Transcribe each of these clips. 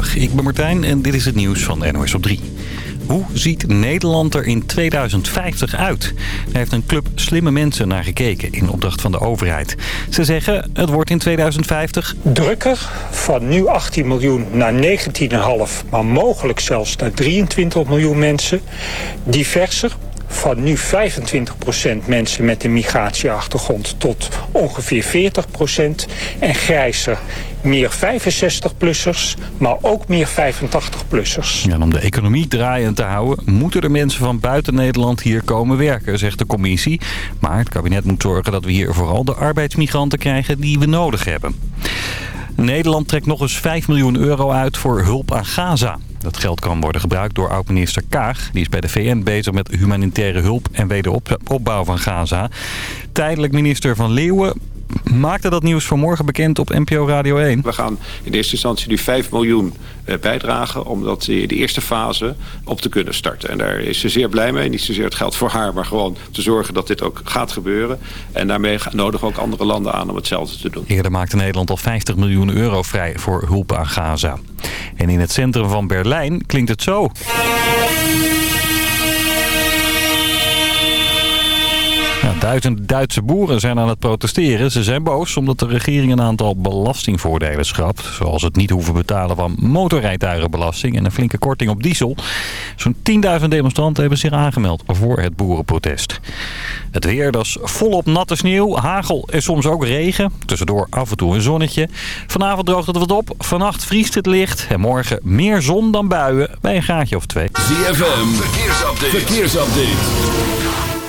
Ik ben Martijn en dit is het nieuws van NOS op 3. Hoe ziet Nederland er in 2050 uit? Daar heeft een club slimme mensen naar gekeken in opdracht van de overheid. Ze zeggen het wordt in 2050 drukker. Van nu 18 miljoen naar 19,5, maar mogelijk zelfs naar 23 miljoen mensen. Diverser, van nu 25% mensen met een migratieachtergrond tot ongeveer 40%. En grijzer, meer 65-plussers, maar ook meer 85-plussers. Ja, om de economie draaiend te houden... moeten er mensen van buiten Nederland hier komen werken, zegt de commissie. Maar het kabinet moet zorgen dat we hier vooral de arbeidsmigranten krijgen die we nodig hebben. Nederland trekt nog eens 5 miljoen euro uit voor hulp aan Gaza. Dat geld kan worden gebruikt door oud-minister Kaag. Die is bij de VN bezig met humanitaire hulp en wederopbouw van Gaza. Tijdelijk minister van Leeuwen maakte dat nieuws vanmorgen bekend op NPO Radio 1. We gaan in eerste instantie nu 5 miljoen eh, bijdragen... om dat in de eerste fase op te kunnen starten. En daar is ze zeer blij mee. Niet zozeer het geld voor haar, maar gewoon te zorgen dat dit ook gaat gebeuren. En daarmee nodigen we ook andere landen aan om hetzelfde te doen. Eerder maakte Nederland al 50 miljoen euro vrij voor hulp aan Gaza. En in het centrum van Berlijn klinkt het zo. Duizend Duitse boeren zijn aan het protesteren. Ze zijn boos omdat de regering een aantal belastingvoordelen schrapt. Zoals het niet hoeven betalen van motorrijtuigenbelasting en een flinke korting op diesel. Zo'n 10.000 demonstranten hebben zich aangemeld voor het boerenprotest. Het weer, dat is volop natte sneeuw, hagel en soms ook regen. Tussendoor af en toe een zonnetje. Vanavond droogt het wat op, vannacht vriest het licht. En morgen meer zon dan buien bij een gaatje of twee. ZFM, verkeersupdate. verkeersupdate.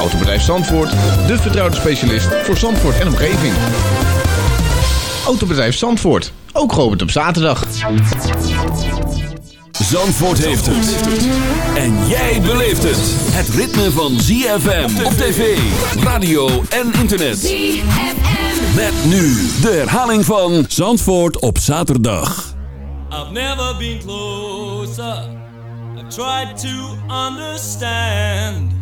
Autobedrijf Zandvoort, de vertrouwde specialist voor Zandvoort en omgeving. Autobedrijf Zandvoort, ook geopend op zaterdag. Zandvoort heeft het. En jij beleeft het. Het ritme van ZFM op tv, radio en internet. ZFM. Met nu de herhaling van Zandvoort op zaterdag. I've never been closer. I've tried to understand.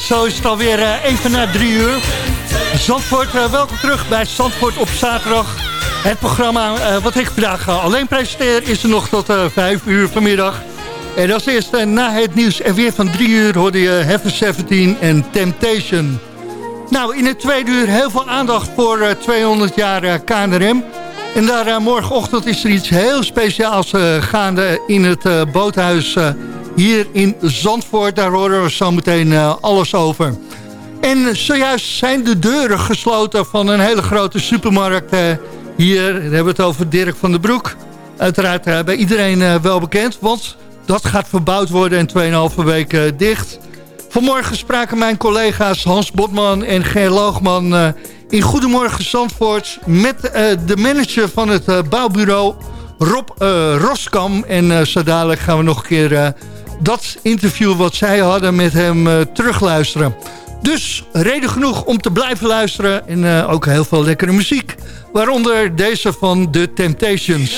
zo is het alweer uh, even na drie uur. Zandvoort, uh, welkom terug bij Zandvoort op zaterdag. Het programma uh, wat ik vandaag alleen presenteer is er nog tot vijf uur vanmiddag. En als eerste na het nieuws en weer van drie uur hoorde je Heaven 17 en Temptation. Nou, in het tweede uur heel veel aandacht voor 200 jaar KNRM. En daar morgenochtend is er iets heel speciaals gaande in het boothuis hier in Zandvoort. Daar horen we zo meteen uh, alles over. En zojuist zijn de deuren gesloten van een hele grote supermarkt. Uh, hier hebben we het over Dirk van den Broek. Uiteraard uh, bij iedereen wel bekend, want dat gaat verbouwd worden en 2,5 weken dicht. Vanmorgen spraken mijn collega's Hans Botman en Ger Loogman... in Goedemorgen Zandvoort met de manager van het bouwbureau Rob Roskam. En zo dadelijk gaan we nog een keer dat interview wat zij hadden met hem uh, terugluisteren. Dus reden genoeg om te blijven luisteren. En uh, ook heel veel lekkere muziek. Waaronder deze van The Temptations.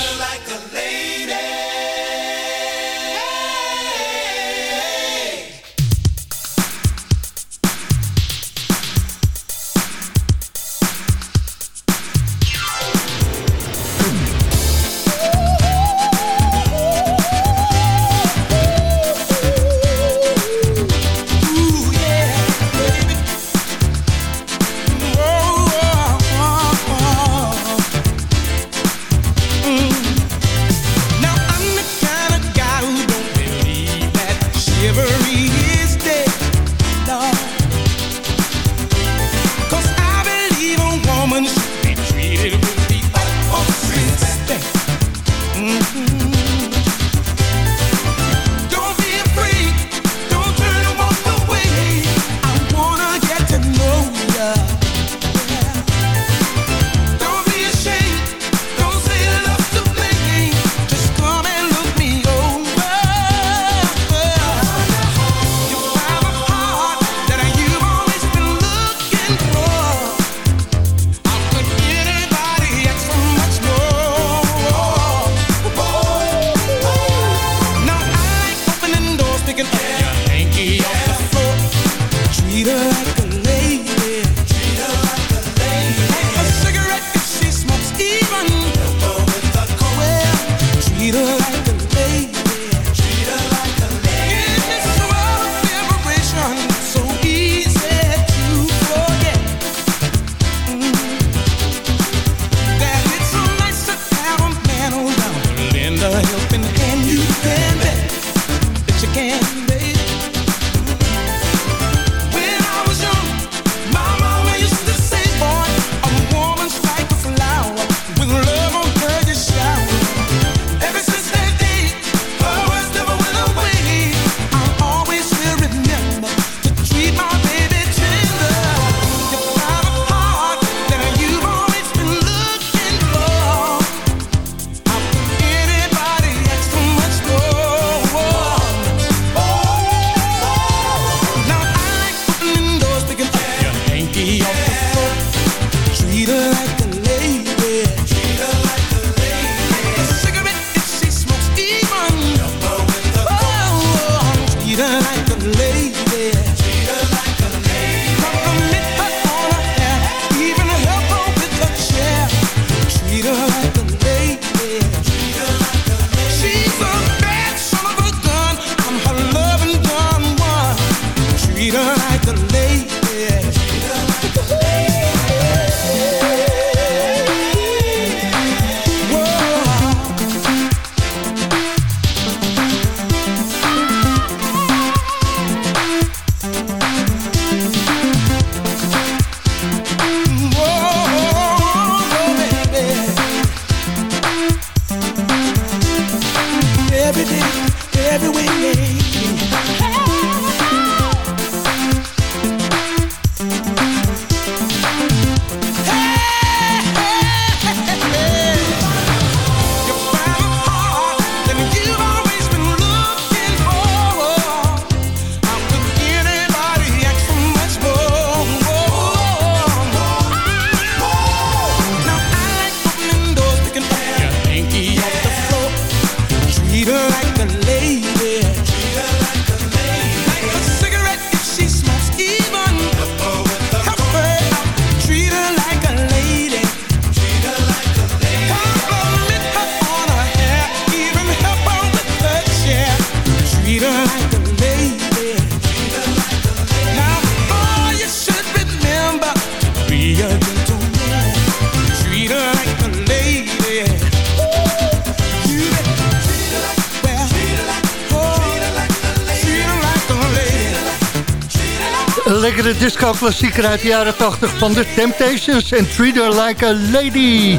Lekkere disco-klassieker uit de jaren 80 van The Temptations en Treat Her Like a Lady.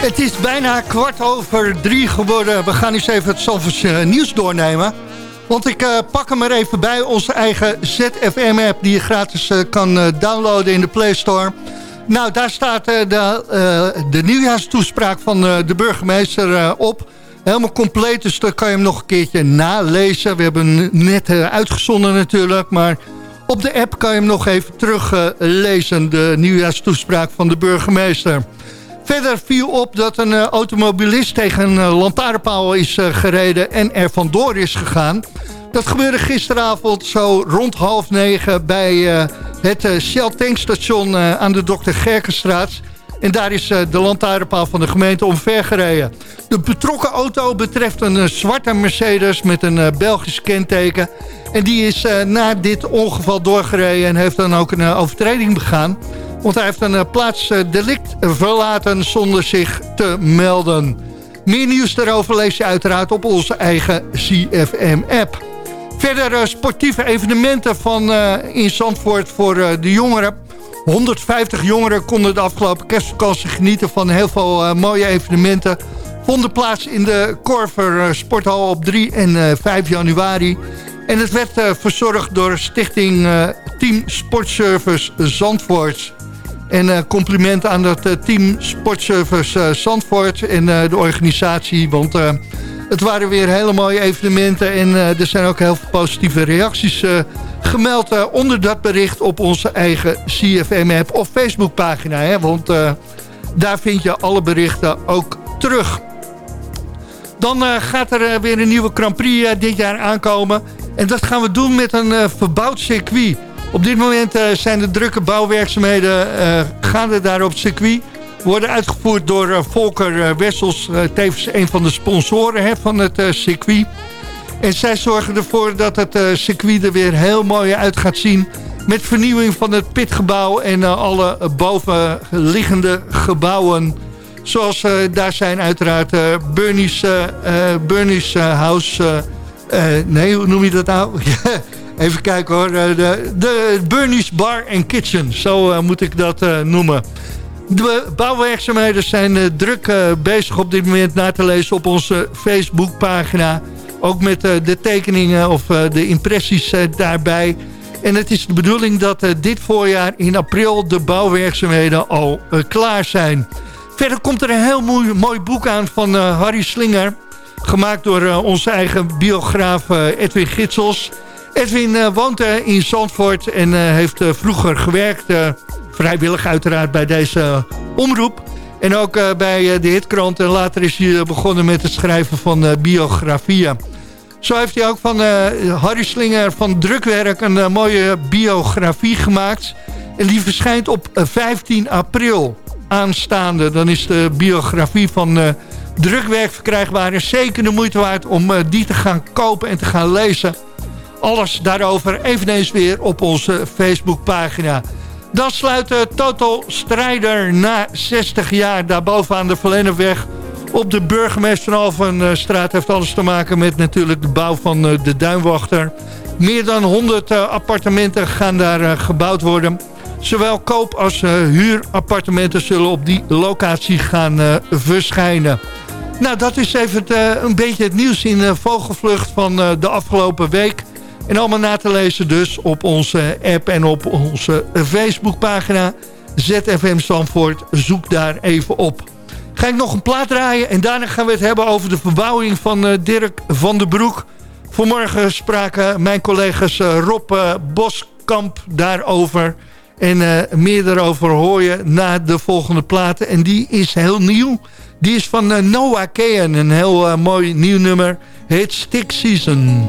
Het is bijna kwart over drie geworden. We gaan eens even het Zalvers nieuws doornemen. Want ik uh, pak hem er even bij, onze eigen ZFM-app... die je gratis uh, kan downloaden in de Play Store. Nou, daar staat de, de nieuwjaarstoespraak van de burgemeester op... Helemaal compleet, dus dan kan je hem nog een keertje nalezen. We hebben hem net uitgezonden natuurlijk, maar op de app kan je hem nog even teruglezen, de nieuwjaarstoespraak van de burgemeester. Verder viel op dat een uh, automobilist tegen een uh, lantaarnpaal is uh, gereden en er vandoor is gegaan. Dat gebeurde gisteravond zo rond half negen bij het Shell tankstation aan de Dr. Gerkenstraat. En daar is de lantaarnpaal van de gemeente omvergereden. De betrokken auto betreft een zwarte Mercedes met een Belgisch kenteken. En die is na dit ongeval doorgereden en heeft dan ook een overtreding begaan. Want hij heeft een uh, plaats delict verlaten zonder zich te melden. Meer nieuws daarover lees je uiteraard op onze eigen CFM-app. Verder sportieve evenementen van, in Zandvoort voor de jongeren. 150 jongeren konden de afgelopen kerstvakantie genieten van heel veel mooie evenementen. Vonden plaats in de Korver Sporthal op 3 en 5 januari. En het werd verzorgd door stichting Team Sportservice Zandvoort. En compliment aan dat Team Sportservice Zandvoort en de organisatie. Want het waren weer hele mooie evenementen. En er zijn ook heel veel positieve reacties gemeld onder dat bericht op onze eigen CFM-app of Facebookpagina. Want daar vind je alle berichten ook terug. Dan gaat er weer een nieuwe Grand Prix dit jaar aankomen. En dat gaan we doen met een verbouwd circuit. Op dit moment zijn de drukke bouwwerkzaamheden gaande daar op het circuit. Worden uitgevoerd door Volker Wessels, tevens een van de sponsoren hè, van het circuit. En zij zorgen ervoor dat het circuit er weer heel mooi uit gaat zien. Met vernieuwing van het pitgebouw en alle bovenliggende gebouwen. Zoals daar zijn uiteraard Bernie's, Bernie's House uh, nee, hoe noem je dat nou? Even kijken hoor. Uh, de, de Bernie's Bar and Kitchen. Zo uh, moet ik dat noemen. De bouwwerkzaamheden zijn druk bezig op dit moment na te lezen op onze Facebookpagina. Ook met de tekeningen of de impressies daarbij. En het is de bedoeling dat dit voorjaar in april de bouwwerkzaamheden al klaar zijn. Verder komt er een heel mooi, mooi boek aan van Harry Slinger... Gemaakt door onze eigen biograaf Edwin Gitsels. Edwin woont in Zandvoort en heeft vroeger gewerkt... vrijwillig uiteraard bij deze omroep. En ook bij de Hitkrant. En later is hij begonnen met het schrijven van biografieën. Zo heeft hij ook van Harry Slinger van Drukwerk... een mooie biografie gemaakt. En die verschijnt op 15 april aanstaande. Dan is de biografie van drukwerk verkrijgbaar. is zeker de moeite waard om eh, die te gaan kopen en te gaan lezen. Alles daarover eveneens weer op onze Facebookpagina. Dan sluit Total Strijder na 60 jaar daarboven aan de Verlenneweg op de burgemeester Alvenstraat. Heeft alles te maken met natuurlijk de bouw van eh, de Duinwachter. Meer dan 100 eh, appartementen gaan daar gebouwd worden. Zowel koop- als huurappartementen zullen op die locatie gaan verschijnen. Nou, dat is even een beetje het nieuws in Vogelvlucht van de afgelopen week. En allemaal na te lezen dus op onze app en op onze Facebookpagina. ZFM Zandvoort, zoek daar even op. Ga ik nog een plaat draaien en daarna gaan we het hebben over de verbouwing van Dirk van den Broek. Vanmorgen spraken mijn collega's Rob Boskamp daarover... En meer daarover hoor je na de volgende platen. En die is heel nieuw. Die is van Noah Kahan, een heel mooi nieuw nummer. Heet Stick Season.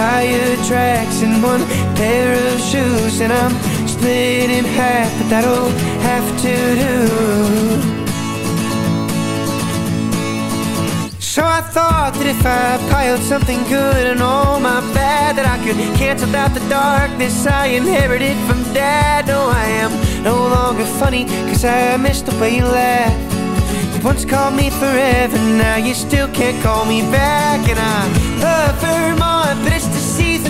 tire tracks and one pair of shoes, and I'm split in half, but that'll have to do. So I thought that if I piled something good and all my bad That I could cancel out the darkness I inherited from dad No, I am no longer funny Cause I missed the way you laughed once called me forever, now you still can't call me back. And I love Vermont, but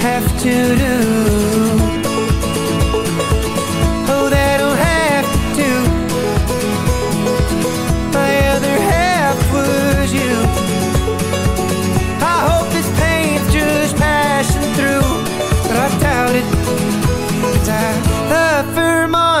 have to do.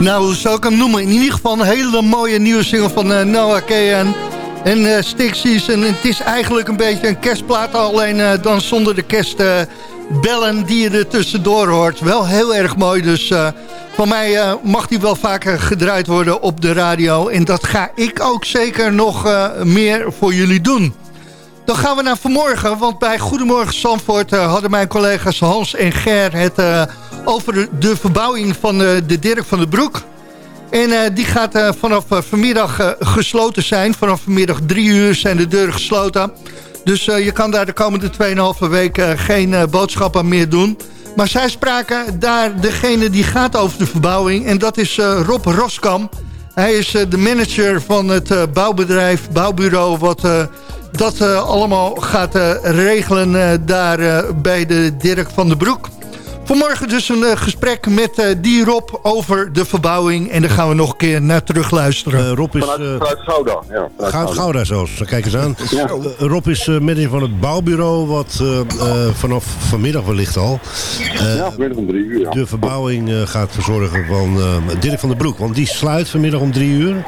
Nou, hoe zou ik hem noemen? In ieder geval een hele mooie nieuwe single van uh, Noah Kahan en uh. En het is eigenlijk een beetje een kerstplaat, alleen uh, dan zonder de kerstbellen die je er tussendoor hoort. Wel heel erg mooi, dus van mij mag die wel vaker gedraaid worden op de radio. En dat ga ik ook zeker nog meer voor jullie doen. Dan gaan we naar vanmorgen, want bij Goedemorgen Zandvoort hadden mijn collega's Hans en Ger het over de verbouwing van de Dirk van den Broek. En uh, die gaat uh, vanaf vanmiddag gesloten zijn. Vanaf vanmiddag drie uur zijn de deuren gesloten. Dus je kan daar de komende 2,5 week geen boodschappen meer doen. Maar zij spraken daar degene die gaat over de verbouwing. En dat is Rob Roskam. Hij is de manager van het bouwbedrijf, bouwbureau... wat dat allemaal gaat regelen daar bij de Dirk van den Broek. Vanmorgen dus een uh, gesprek met uh, die Rob over de verbouwing. En daar gaan we nog een keer naar terug luisteren. Uh, Rob is... Vanuit, Gouda. Ja, vanuit Gouda. Gouda zelfs, kijk eens aan. Ja. Rob is manager van het bouwbureau, wat vanaf vanmiddag wellicht al... ja, vanmiddag om drie uur, ja. De verbouwing gaat verzorgen van Dirk van der Broek. Want die sluit vanmiddag om drie uur.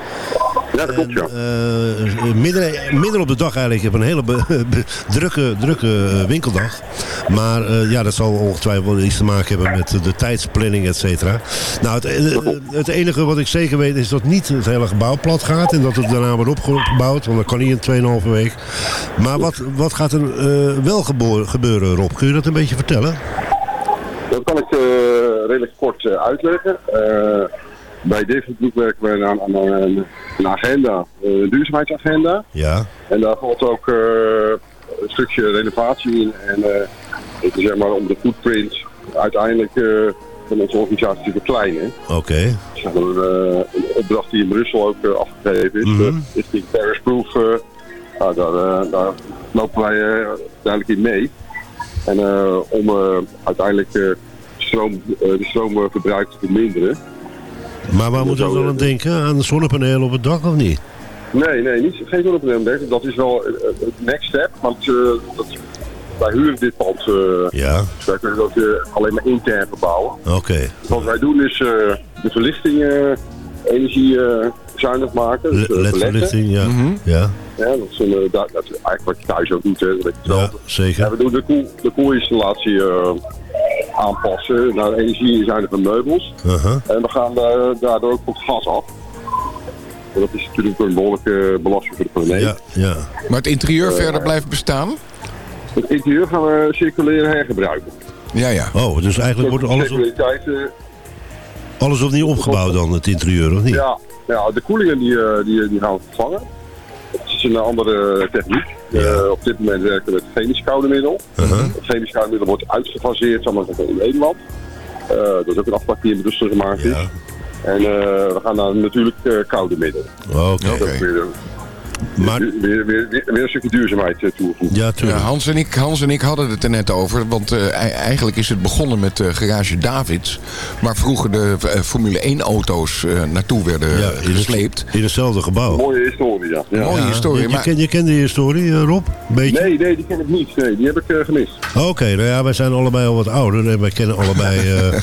Ja, dat klopt, ja. Uh, midden, midden op de dag eigenlijk. Heb een hele drukke, drukke winkeldag. Maar uh, ja, dat zal ongetwijfeld iets te maken hebben met de tijdsplanning, et cetera. Nou, het, het, enige wat ik zeker weet is dat niet het hele gebouw plat gaat. En dat het daarna wordt opgebouwd. Want dat kan niet in 2,5 week. Maar wat, wat gaat er wel gebeuren, Rob? Kun je dat een beetje vertellen? Dat kan ik redelijk kort uitleggen. Bij Groep werken we aan, aan, aan een agenda, een duurzaamheidsagenda. Ja. En daar valt ook uh, een stukje renovatie in. En uh, zeg maar om de footprint uiteindelijk uh, van onze organisatie te verkleinen. Oké. Okay. Maar, een opdracht die in Brussel ook afgegeven is. Mm -hmm. is die Paris Proof. Nou, daar, daar, lopen wij duidelijk in mee. En om uiteindelijk stroom, de stroomverbruik te verminderen. Maar waar moeten we dan aan denken? Aan de zonnepanelen op het dak of niet? Nee, nee, niet, geen zonnepanelen. Dat is wel het next step. Want uh, dat, wij huren dit pand. Uh, ja. Dus wij kunnen dat uh, alleen maar intern verbouwen. Oké. Okay. Wat wij doen is de verlichting energie zuinig maken. Dus, LED-verlichting, ja. Mm -hmm. ja. Ja, dat is, een, eh, dat, dat is eigenlijk wat je thuis ook doet. Hè. Dat Ja, zeker. we doen de, koel, de koelinstallatie eh, aanpassen naar energiezuinige meubels. Uh-huh. En we gaan daar- daardoor ook van gas af. En dat is natuurlijk een behoorlijke belasting voor de planeet. Ja, ja. Maar het interieur verder blijft bestaan? Het interieur gaan we circuleren hergebruiken. Ja, ja. Oh, dus eigenlijk wordt alles, op, eh, alles opnieuw opgebouwd dan, het interieur, of niet? Ja, ja de koelingen die, eh, die, die gaan we vervangen. Is een andere techniek. Eh, op dit moment werken we met chemisch koude middel. Uh-huh. Het chemisch koude middel wordt uitgefaseerd in Nederland. Eh, dat is ook een afspraak die in Brussel gemaakt is. Ja. En eh, we gaan naar natuurlijk koude middel. Oké. Maar, weer, weer, weer, weer een stukje duurzaamheid eh, toegevoegd. ja, Ja, tuurlijk. Hans, en ik, Hans en ik hadden het er net over. Want eh, ei- eigenlijk is het begonnen met eh, Garage Davids. Waar vroeger de Formule 1 auto's eh, naartoe werden Ja, in het- gesleept. In hetzelfde gebouw. Mooie historie, ja. ja. Mooie historie. Je, je, Maar ken, je kent die historie, Rob? Een beetje? Nee, nee, die ken ik niet. Nee, die heb ik gemist. Oké, nou ja, wij zijn allebei al wat ouder en wij kennen allebei eh,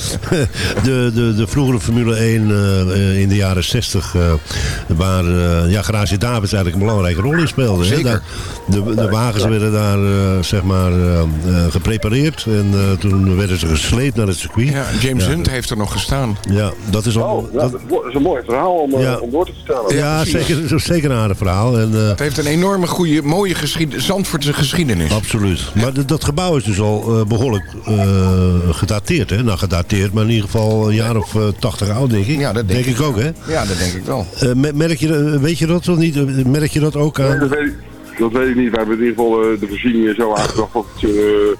de, de, de vroegere Formule 1 eh, eh, in de jaren 60, eh, waar eh, ja, Garage Davids eigenlijk een belangrijke rol in speelde. hè. Zeker. Daar- de, de wagens werden daar eh, zeg maar eh, eh, geprepareerd en eh, toen werden ze gesleept naar het circuit. ja, James Ja. Hunt heeft er nog gestaan. Ja, dat is al... Oh, dat- dat, is, mo- dat is een mooi verhaal om, om door te vertellen. ja, zeker, zeker een aardig verhaal. En, eh, Het heeft een enorme goede, mooie geschied Zandvoortse geschiedenis. Absoluut. Maar dat gebouw is dus al eh, behoorlijk eh, gedateerd, hè? Nou, gedateerd, maar in ieder geval een jaar of tachtig oud, denk ik. Ja, dat denk ik ook, hè? Ja, dat denk ik wel. Eh, me- merk je, weet je dat of niet? Eh, Merk je dat ook Nee, aan... dat, weet ik, dat weet ik niet. We hebben in ieder geval eh, de voorzieningen zo aangebracht dat het uh,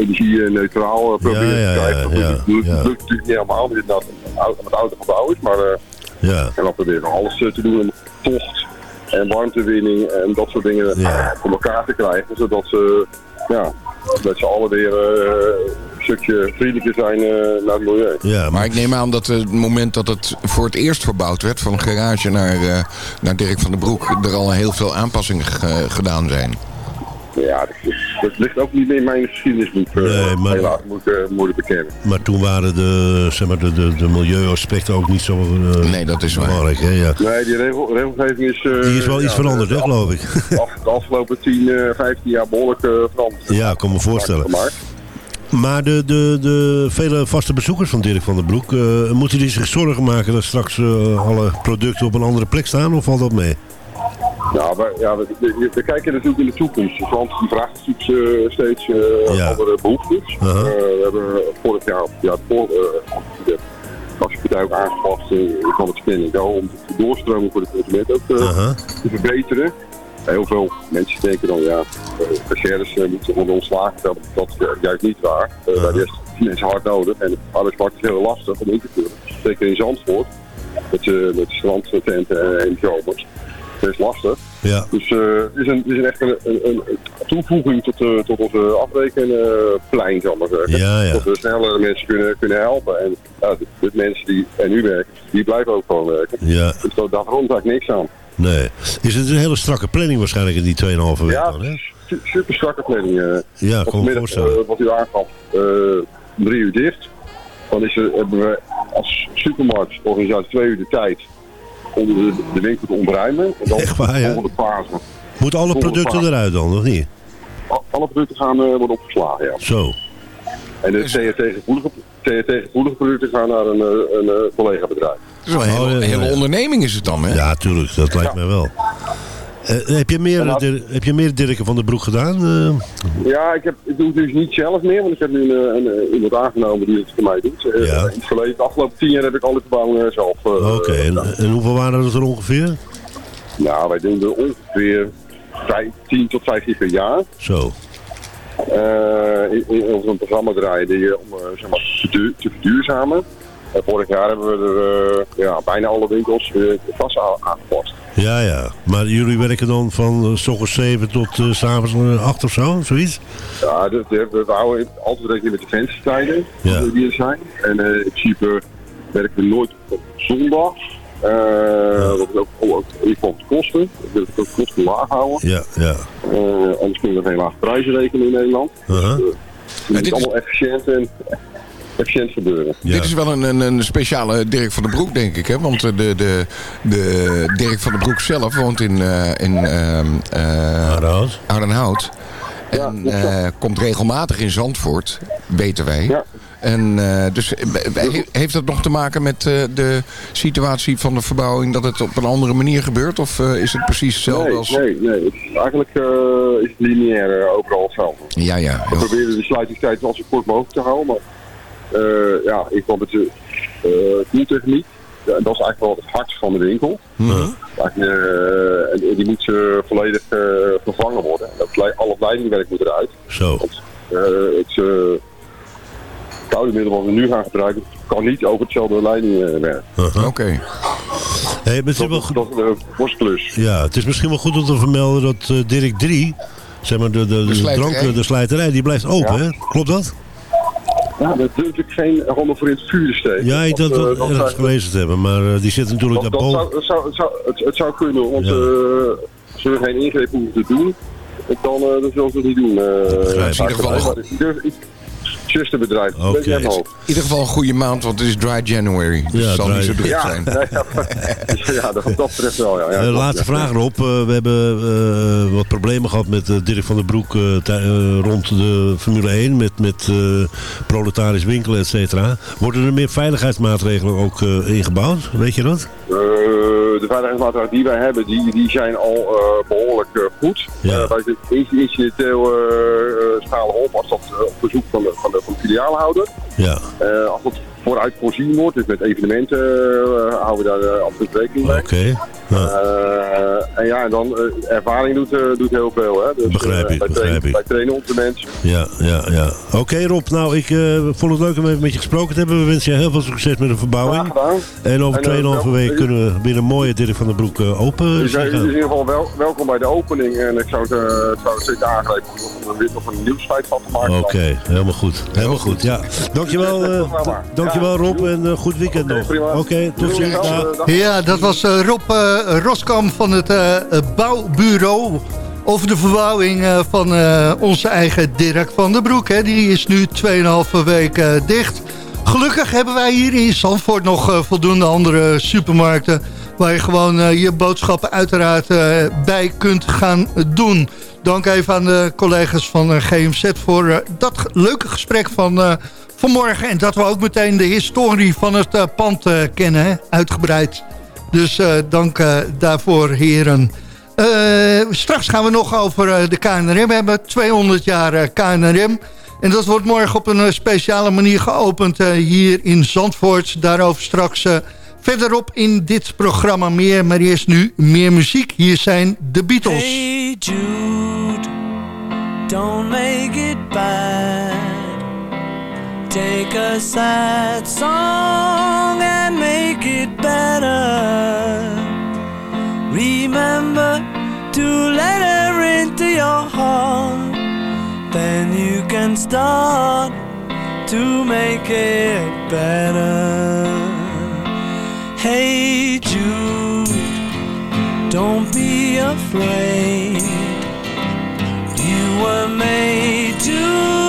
energie-neutraal uh, proberen Ja, ja, te krijgen. ja, dat lukt, ja. lukt natuurlijk niet helemaal, omdat het oude gebouw is. Maar eh, Ja, en dan proberen we alles eh, te doen om tocht en warmtewinning en dat soort dingen Ja. voor elkaar te krijgen. Zodat ze ja, met z'n allen weer eh, stukje vriendelijker zijn eh, naar het milieu. ja, Maar maar, ik neem aan dat het moment dat het voor het eerst verbouwd werd... van garage naar, eh, naar Dirk van den Broek... er al heel veel aanpassingen ge- gedaan zijn. Ja, dat, dat ligt ook niet in mijn geschiedenisboek. eh, Nee, maar- Helaas, moet ik eh, moeten bekennen. maar toen waren de, zeg maar, de, de, de milieuaspecten ook niet zo eh, Nee, dat is waar. belangrijk, hè? Ja. Nee, die regel, regelgeving is... eh, Die is wel iets veranderd, hè, geloof ik. af- De afgelopen 10, eh 15 jaar behoorlijk eh, veranderd. Ja, ik kan me voorstellen. Gemaakt. Maar de, de, de vele vaste bezoekers van Dirk van den Broek... eh, moeten die zich zorgen maken dat straks eh, alle producten op een andere plek staan? Of valt dat mee? Ja, maar, ja we, we- we kijken natuurlijk in de toekomst. Want die vraagt natuurlijk eh, steeds Ja. andere behoeftes. We hebben vorig jaar, ja, voor, uh, de ook aangepast van het go om de doorstroming voor de consument ook te verbeteren. Heel veel mensen denken dan, ja, cashiers uh, moeten worden ontslagen. Dat, dat is juist niet waar. Uh. Daar is mensen hard nodig. En de arbeidsmarkt is heel lastig om in te vullen. Zeker in Zandvoort. Met, uh, met strandtenten en zomers. Dat is lastig. Ja. Dus uh, het, is een, het is een echt een, een, toevoeging tot, uh, tot onze afrekenplein, zal ik maar zeggen. Ja, ja. Dat we sneller mensen kunnen, kunnen helpen. En de, de mensen die er nu werken, die blijven ook gewoon werken. Ja. Dus dat, daar grond eigenlijk niks aan. Nee. Is het een hele strakke planning waarschijnlijk in die 2,5 week Ja, dan, hè? su- super strakke planning. Uh, Ja, me voorstellen. Uh, wat u aangaf, uh, drie uur dicht. Dan is er, hebben we als supermarktorganisatie twee uur de tijd om de, de winkel te ontruimen. En dan Echt waar, ja? de volgende fase. Moeten alle producten fase. eruit dan, of niet? Al- Alle producten gaan uh, worden opgeslagen, ja. Zo. En de THT-gevoelige THT-gevoelige producten gaan naar een, een uh, collega-bedrijf. Is wel een hele, Oh, onderneming is het dan, hè? Ja, tuurlijk. Dat lijkt mij wel. Eh, heb, je meer, Dir- heb je meer Dirken van den Broek gedaan? Eh, Ja, ik, heb, ik doe het dus niet zelf meer, want ik heb nu een, een, een- iemand aangenomen die het voor mij doet. Uh, Ja. In het verleden, de afgelopen tien jaar heb ik alle gebouwen zelf uh, Oké, en, en hoeveel waren dat er ongeveer? Nou, wij doen er ongeveer 10 tot 15 per jaar. Zo. Uh, in, in ons een programma draaien die, om uh, zeg maar, te, te verduurzamen. En vorig jaar hebben we er uh, ja, bijna alle winkels weer vast aan- aangepast. Ja, ja. Maar jullie werken dan van uh, s ochtends 7 tot uh, s avonds 8 of zo? Zoiets? Ja, dus, we, we houden altijd rekening met de venstertijden Ja. die er zijn. En uh, in principe werken we nooit op zondag. Uh, Dat is ook, ook in ieder de kosten. We willen ook de kosten laag houden. Ja, ja. Uh, anders kunnen we geen lage prijzen rekenen in Nederland. Uh-huh. Dus, uh, het is- allemaal efficiënt en efficiënt gebeuren. Ja. Dit is wel een, een, een speciale Dirk van den Broek, denk ik. Hè? Want eh, de, de, de Dirk van den Broek zelf woont in, eh in ehm, eh. Oudenhout. En eh, komt regelmatig in Zandvoort, weten wij. Ja. En eh, dus he- heeft dat nog te maken met eh, de situatie van de verbouwing... dat het op een andere manier gebeurt? Of is het precies hetzelfde Nee, als... nee, nee. Het is eigenlijk eh, is het lineair overal hetzelfde. Ja, ja. We proberen de sluitingstijd al zo kort mogelijk te houden, maar ja, ik kwam met de uh, koeltechniek. Ja, en dat is eigenlijk wel het hart van de winkel. Eh, en die moet eh, volledig eh, vervangen worden. En dat, le- al het leidingwerk moet eruit. Zo. Eh, het eh, koude middel wat we nu gaan gebruiken, kan niet over hetzelfde leidingwerk. Uh-huh. Oké. Hey, het, wel Dat, goed, dat is een borstklus. ja, het is misschien wel goed om te vermelden dat eh, Dirk 3, zeg maar de, de, de, drank, de slijterij, die blijft open, Ja. hè? Klopt dat? Ja, daar durf ik geen handen voor in het vuur te steken. Ja, ik Want, dacht eh, dat dat ergens gelezen te hebben, maar eh, die zit natuurlijk Dat, dat daarboven. zou, het, zou, het, zou, het, het zou kunnen, want Ja. eh, als we geen ingreep hoeven te doen, dan, eh dan zullen ze het niet doen. eh ik durf- ik- zusterbedrijf, Oké. In ieder geval een goede maand, want het is dry January. Dus Ja, het zal dry- niet zo druk Ja, zijn. nee, ja, ja, dat, dat betreft wel. Ja, ja, Eh, laatste ja. vraag erop. we hebben eh, wat problemen gehad met eh, Dirk van der Broek eh, eh, rond de Formule 1. Met, met eh, proletarisch winkelen, et cetera. Worden er meer veiligheidsmaatregelen ook eh, ingebouwd? Weet je dat? Eh, de veiligheidsmaatregelen die wij hebben, die, die zijn al eh, behoorlijk eh, goed. Ja. Eh, wij zitten in- incidenteel eh, eh, schalen op als dat eh, op verzoek van de, van de, van de filiaalhouder. Ja, Eh, als dat vooruit voorzien wordt, dus met evenementen, eh, houden we daar absoluut rekening mee. oké. Ja. En ja, en dan eh, ervaring doet, eh, doet heel veel. Hè? Dus, Begrijp eh, ik, wij begrijp trainen, ik. Wij trainen onze mensen. Ja, ja, ja. Oké Rob, nou ik eh, vond het leuk om even met je gesproken te hebben. We wensen je heel veel succes met de Graag verbouwing. gedaan. En over En, eh, 2,5 wel- week kunnen we weer een mooie Dirk van der Broek open Dus zien uh, in ieder geval wel, welkom bij de opening. En ik zou het, zou het zeker aangrijpen om er weer nog een nieuwsfeit van te maken. Oké, helemaal goed. Helemaal goed, ja. Dankjewel, dankjewel Rob en goed weekend nog. Oké, tot ziens. Ja, dat was Rob eh, Roskam van het bouwbureau. Over de verbouwing eh, van eh, onze eigen Dirk van der Broek. Hè. Die is nu 2,5 week eh, dicht. Gelukkig hebben wij hier in Zandvoort nog eh, voldoende andere supermarkten... waar je gewoon eh, je boodschappen uiteraard eh, bij kunt gaan doen. Dank even aan de collega's van eh, GMZ voor eh, dat leuke gesprek van eh, vanmorgen. En dat we ook meteen de historie van het eh, pand eh, kennen, uitgebreid. Dus eh, dank eh, daarvoor, heren. Eh, straks gaan we nog over de KNRM. Hebben 200 jaar KNRM. En dat wordt morgen op een speciale manier geopend hier in Zandvoort. Daarover straks verderop in dit programma meer. Maar eerst nu meer muziek. Hier zijn de Beatles. Hey Jude, don't make it bad. Take a sad song and make it better. Remember to let her into your heart. Then you can start to make it better. Hey Jude. Don't be afraid. You were made to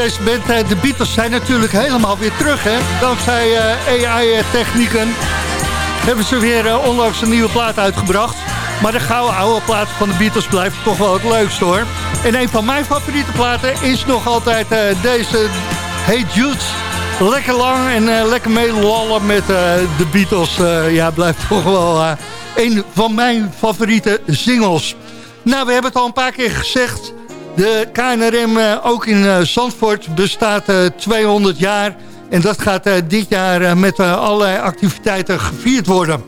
eh, de Beatles, zijn natuurlijk helemaal weer terug. Hè? Dankzij eh, AI-technieken hebben ze weer eh, onlangs een nieuwe plaat uitgebracht. Maar de gouden oude plaat van de Beatles blijft toch wel het leukste hoor. En een van mijn favoriete platen is nog altijd deze Hey Jude. Lekker lang en lekker meelallen met de Beatles. ja, blijft toch wel een van mijn favoriete singles. Nou, we hebben het al een paar keer gezegd. De KNRM ook in Zandvoort bestaat 200 jaar. En dat gaat dit jaar met allerlei activiteiten gevierd worden.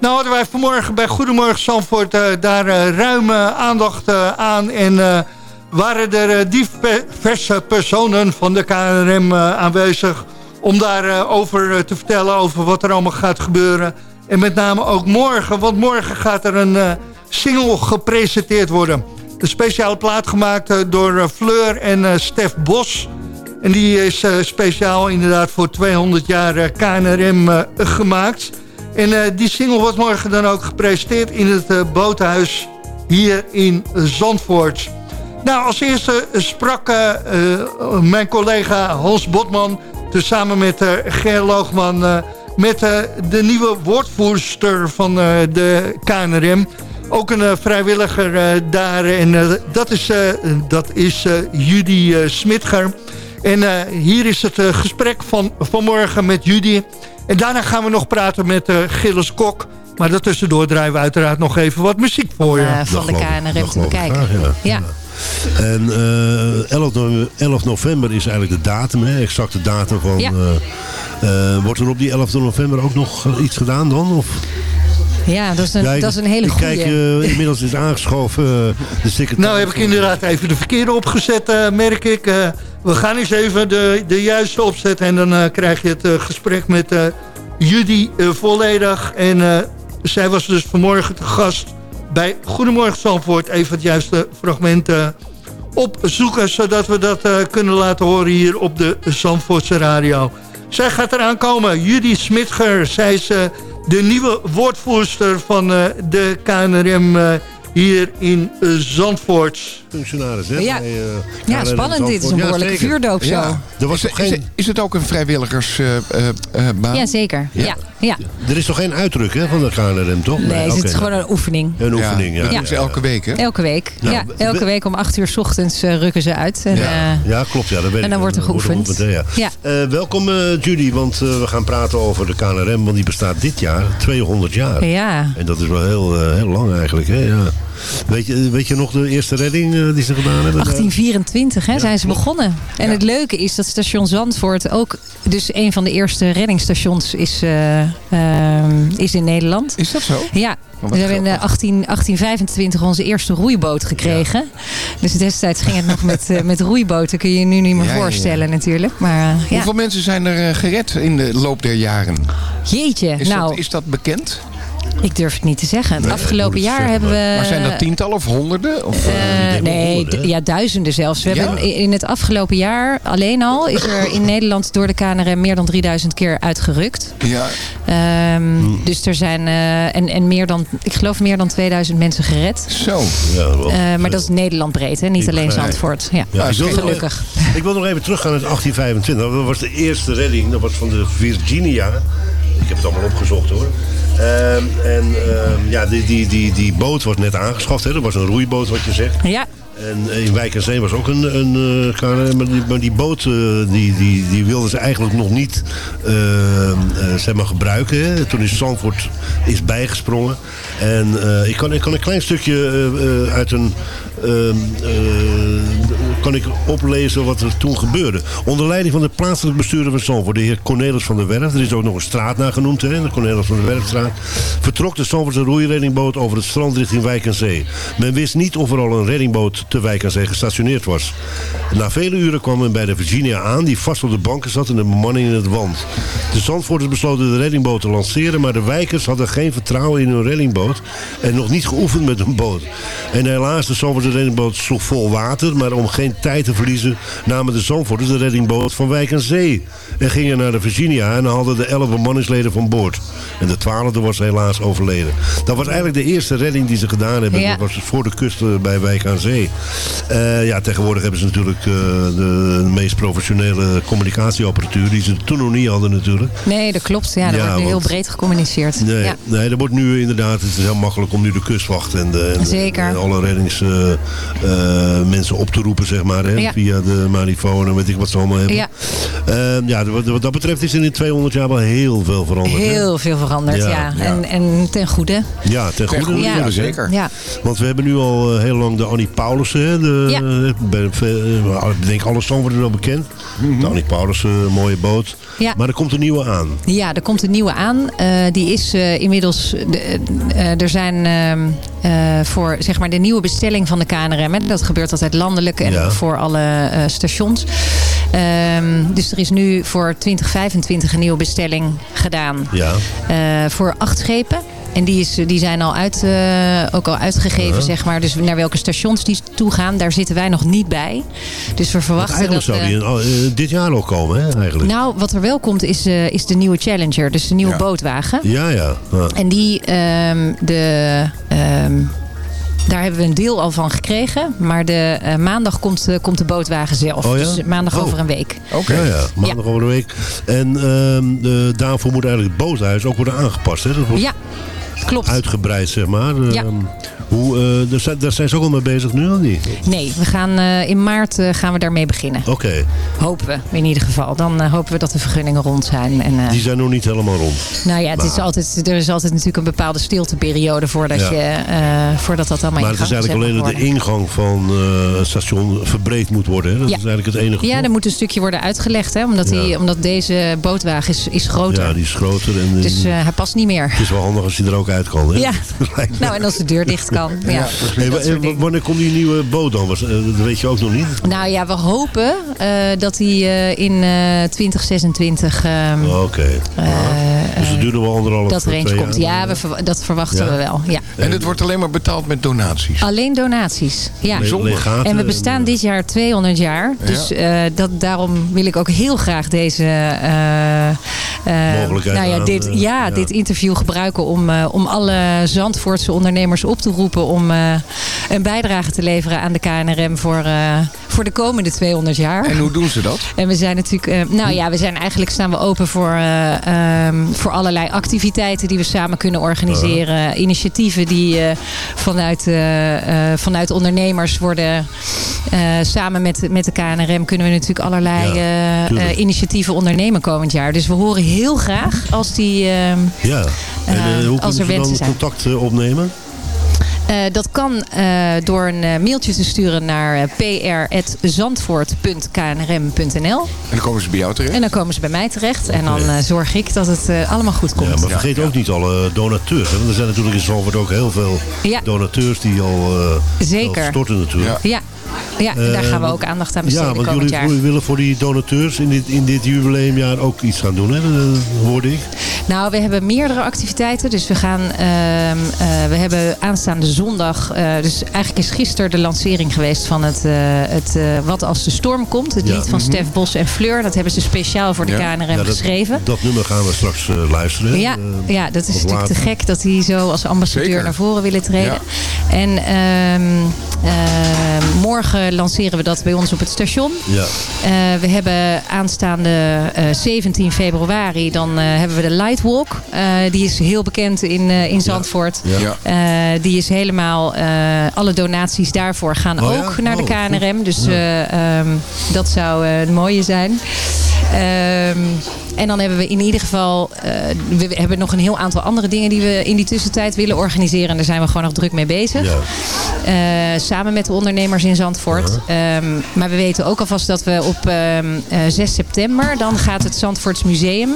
Nou hadden wij vanmorgen bij Goedemorgen Zandvoort daar ruime aandacht aan. En waren er diverse personen van de KNRM aanwezig... om daarover over te vertellen over wat er allemaal gaat gebeuren. En met name ook morgen, want morgen gaat er een single gepresenteerd worden... Een speciale plaat gemaakt door Fleur en Stef Bos. En die is speciaal inderdaad voor 200 jaar KNRM gemaakt. En die single wordt morgen dan ook gepresenteerd in het boothuis hier in Zandvoort. Nou, als eerste sprak mijn collega Hans Botman... samen met Ger Loogman... met de nieuwe woordvoerster van de KNRM ook een uh, vrijwilliger uh, daar. En uh, dat is, dat is Judy Smitger. En hier is het gesprek van vanmorgen met Judy. En daarna gaan we nog praten met Gilles Kok. Maar daartussendoor draaien we uiteraard nog even wat muziek voor je. van de KNRM te bekijken. ja. ja. En eh 11, no- 11 november is eigenlijk de datum, hè, exacte datum van... Ja. eh, eh, wordt er op die 11 november ook nog eh, iets gedaan dan? Of? Ja, dat is een, Ja, ik- dat is een hele ik goede. kijk, eh, inmiddels is aangeschoven eh, de secretaris. Nou heb ik inderdaad even de verkeerde opgezet, eh, merk ik. Eh, we gaan eens even de, de juiste opzetten. En dan eh, krijg je het gesprek met eh, Judy volledig. En eh, zij was dus vanmorgen te gast bij Goedemorgen Zandvoort. Even het juiste fragment opzoeken. Zodat we dat eh, kunnen laten horen hier op de Zandvoortse radio. Zij gaat eraan komen. Judy Smitger. Zij is de nieuwe woordvoerster van eh, de KNRM eh, hier in eh, Zandvoort. Functionaris, hè? Ja. bij, eh, Ja, spannend. Dit is een. Ja, behoorlijke vuurdoop zo. Ja. Er was is, toch geen- is het ook een vrijwilligersbaan? Ja, zeker. Ja. Ja. Er is toch geen uitdruk hè, van de KNRM, toch? Nee, het is gewoon een oefening. Een oefening, ja. Dat ze elke week, hè? Elke week. Nou, ja, elke week om acht uur 's ochtends eh, rukken ze uit. En, Ja, eh, ja, klopt. Ja, dat weet en dan wordt er geoefend. ja. Ja. Eh, welkom eh, Judy, want eh, we gaan praten over de KNRM, want die bestaat dit jaar 200 jaar. ja. En dat is wel heel, eh, heel lang eigenlijk. Hè? Ja. Weet, je, weet je nog de eerste redding eh, die ze gedaan hebben? 1824 hè, zijn ze begonnen. En het leuke is dat station Zandvoort ook... dus een van de eerste reddingsstations is, eh, ehm, is in Nederland. Is dat zo? Ja, wat we hebben in grappig. eh, 18, 1825 onze eerste roeiboot gekregen. Dus destijds ging het nog met, eh, met roeiboten. Kun je je nu niet meer Ja, ja, ja. voorstellen natuurlijk. Maar eh, ja. Hoeveel mensen zijn er eh, gered in de loop der jaren? jeetje. Is, nou, dat, is dat bekend? Ik durf het niet te zeggen. Het Nee, afgelopen jaar hebben we... maar zijn dat tientallen of honderden? Of, eh, Eh, nee, honderden, ja, duizenden zelfs. We Ja? hebben in- in het afgelopen jaar alleen al is er in Nederland door de KNRM meer dan 3000 keer uitgerukt. ja, Ehm, Hmm. Dus er zijn eh, en, en meer dan, ik geloof meer dan 2000 mensen gered. zo. Ja, wel. Eh, maar dat is Nederland breed, hè? niet alleen. Zandvoort. Ja. Ja, ik, wil nog, Gelukkig. ik wil nog even teruggaan naar 1825. Dat was de eerste redding. Dat was van de Virginia. Ik heb het allemaal opgezocht hoor. Ehm, en ehm, ja, die, die, die, die boot was net aangeschaft. Hè. Dat was een roeiboot wat je zegt. Ja, En in Wijk en Zee was ook een, een eh, maar die, maar die boot eh, die, die, die wilden ze eigenlijk nog niet eh, eh, zeg maar gebruiken. Hè. Toen is Zandvoort is bijgesprongen. En eh, ik, kan, ik kan een klein stukje eh, eh, uit een... kan ik oplezen wat er toen gebeurde. Onder leiding van de plaatselijk bestuurder van Zandvoort, de heer Cornelis van der Werf. Er is ook nog een straat naar genoemd, de Cornelis van der Werfstraat. Vertrok de Zandvoortse roeireddingboot over het strand richting Wijk en Zee. Men wist niet of er al een reddingboot te Wijk en Zee gestationeerd was. Na vele uren kwam men bij de Virginia aan, die vast op de banken zat en de bemanning in het wand. De Zandvoorters besloten de reddingboot te lanceren, maar de wijkers hadden geen vertrouwen in hun reddingboot en nog niet geoefend met een boot. En helaas, de Zandvoortse reddingboot sloeg vol water, maar om geen tijd te verliezen namen de Zandvoorters de reddingboot van Wijk en Zee en gingen naar de Virginia en hadden de elf bemanningsleden van boord. En de twaalfde was helaas overleden. Dat was eigenlijk de eerste redding die ze gedaan hebben. Ja. Dat was voor de kust eh, bij Wijk aan Zee. Eh, ja, tegenwoordig hebben ze natuurlijk eh, de meest professionele communicatieapparatuur die ze toen nog niet hadden natuurlijk. nee, dat klopt. Ja, dat Ja, wordt nu heel breed gecommuniceerd. Nee, Ja. nee, dat wordt nu inderdaad, het is heel makkelijk om nu de kustwacht en, de, en alle reddingsmensen op te roepen, zeg maar, hè, Ja. via de marifoon en weet ik wat ze allemaal hebben. Ja. Eh, ja, wat, wat dat betreft is er in 200 jaar wel heel veel veranderd. hè? Heel veel veranderd, Ja, ja. ja. En, en ten goede. Ja, ten goede. goede, ja, zeker. Ja. Want we hebben nu al eh, heel lang de Annie Paulussen. Hè, de, Ja. eh, ben, eh, ik denk alle worden wel bekend. De Annie Paulussen, een mooie boot. Ja. Maar er komt een nieuwe aan. Ja, er komt een nieuwe aan. Eh, die is eh, inmiddels. de- eh, er zijn ehm, eh, voor zeg maar de nieuwe bestelling van de KNRM. Hè, dat gebeurt altijd landelijk en Ja. voor alle eh, stations. Ehm, dus er is nu voor 2025 een nieuwe bestelling gedaan. Ja. eh, voor acht schepen. En die, is, die zijn al uit, eh, ook al uitgegeven, zeg maar. Dus naar welke stations die toe gaan, daar zitten wij nog niet bij. Dus we Want verwachten eigenlijk dat... zou die in- oh, eh, dit jaar al komen, hè, eigenlijk. nou, wat er wel komt is, eh, is de nieuwe Challenger. Dus de nieuwe Ja. bootwagen. Ja, ja. ja. En die, ehm, de, ehm, daar hebben we een deel al van gekregen. Maar de, eh, maandag komt, eh, komt de bootwagen zelf. Oh ja? Dus maandag Oh. over een week. Oké. Ja, ja, maandag over de week. En ehm, de, daarvoor moet eigenlijk het boothuis ook worden aangepast. Hè? Dat wordt, Ja, Klopt. uitgebreid, zeg maar. Ja. Hoe, eh, daar, zijn, daar zijn ze ook al mee bezig nu, of niet? Nee, we gaan, eh, in maart eh, gaan we daarmee beginnen. Oké, Hopen we in ieder geval. Dan hopen we dat de vergunningen rond zijn. En, die zijn nog niet helemaal rond. nou ja, het is Maar- altijd, er is altijd natuurlijk een bepaalde stilteperiode voordat, Ja. je, voordat dat allemaal Maar in het is eigenlijk alleen dat de ingang van het station verbreed moet worden. Hè? Dat Ja. is eigenlijk het enige. Ja, er moet een stukje worden uitgelegd. Hè, omdat, die, omdat deze bootwagen is, is groter. Ja, die is groter. En, Dus hij past niet meer. het is wel handig als hij er ook uit kan. Hè? Ja, nou en als de deur dicht kan. Ja. Hey, eh, wanneer komt die nieuwe boot dan? Was, eh, dat weet je ook nog niet. Nou ja, we hopen eh, dat hij eh, in eh 2026 ehm, Oké. Dus het duurt nog wel anderhalf dat er eentje jaar. komt. Ja, we dat verwachten Ja. we wel. Ja. En het wordt alleen maar betaald met donaties. Alleen donaties. Ja. Bijzonder. Legaten En we en, bestaan dit jaar 200 jaar. Dus eh, dat, daarom wil ik ook heel graag deze eh, eh, Mogelijkheid nou ja, aan, dit, eh, ja, ja. dit interview gebruiken om, eh, om alle Zandvoortse ondernemers op te roepen om eh, een bijdrage te leveren aan de KNRM voor, eh, voor de komende 200 jaar. En hoe doen ze dat? En we zijn natuurlijk, eh, nou ja, we zijn eigenlijk staan we open voor, eh, ehm, voor allerlei activiteiten die we samen kunnen organiseren. Initiatieven die eh, vanuit, eh, eh, vanuit ondernemers worden. samen met, met de KNRM kunnen we natuurlijk allerlei Ja, initiatieven ondernemen komend jaar. Dus we horen heel graag als die. ehm, Ja. En hoe als er dan wensen zijn. contact opnemen? Eh, dat kan eh, door een eh, mailtje te sturen naar pr.zandvoort.knrm.nl. En dan komen ze bij jou terecht? En dan komen ze bij mij terecht. En dan zorg ik dat het allemaal goed komt. Ja, maar vergeet ook niet alle donateurs. Hè? Want er zijn natuurlijk in Zalvoort ook heel veel Ja. donateurs die al eh, Zeker. al storten natuurlijk. Ja, ja en daar Eh, gaan we ook aandacht aan besteden Ja, want jullie jaar. willen voor die donateurs in dit, in dit jubileumjaar ook iets gaan doen, hè? Dat hoorde ik. Nou, we hebben meerdere activiteiten. Dus we gaan, ehm, eh, we hebben aanstaande zondag, eh, dus eigenlijk is gisteren de lancering geweest van het, eh, het eh, Wat als de storm komt. Het Ja. lied van Mhm. Stef Bos en Fleur. Dat hebben ze speciaal voor de Ja. KNRM Ja, dat, geschreven. Dat nummer gaan we straks eh, luisteren. Ja, ja, dat is natuurlijk te gek dat die zo als ambassadeur Zeker. naar voren willen treden. En ehm, morgen lanceren we dat bij ons op het station. Ja. Eh, we hebben aanstaande eh, 17 februari, dan eh, hebben we de Lightwalk. Eh, die is heel bekend in, eh, in Zandvoort. Ja. Eh, die is helemaal, eh, alle donaties daarvoor gaan Oh ja? ook naar de Oh, KNRM. Dus eh, ehm, dat zou eh, het mooie zijn. Ehm, en dan hebben we in ieder geval, eh, we hebben nog een heel aantal andere dingen die we in die tussentijd willen organiseren. En daar zijn we gewoon nog druk mee bezig. Ja. Eh, samen met de ondernemers in Zandvoort. Ehm, maar we weten ook alvast dat we op ehm, eh, 6 september, dan gaat het Zandvoorts Museum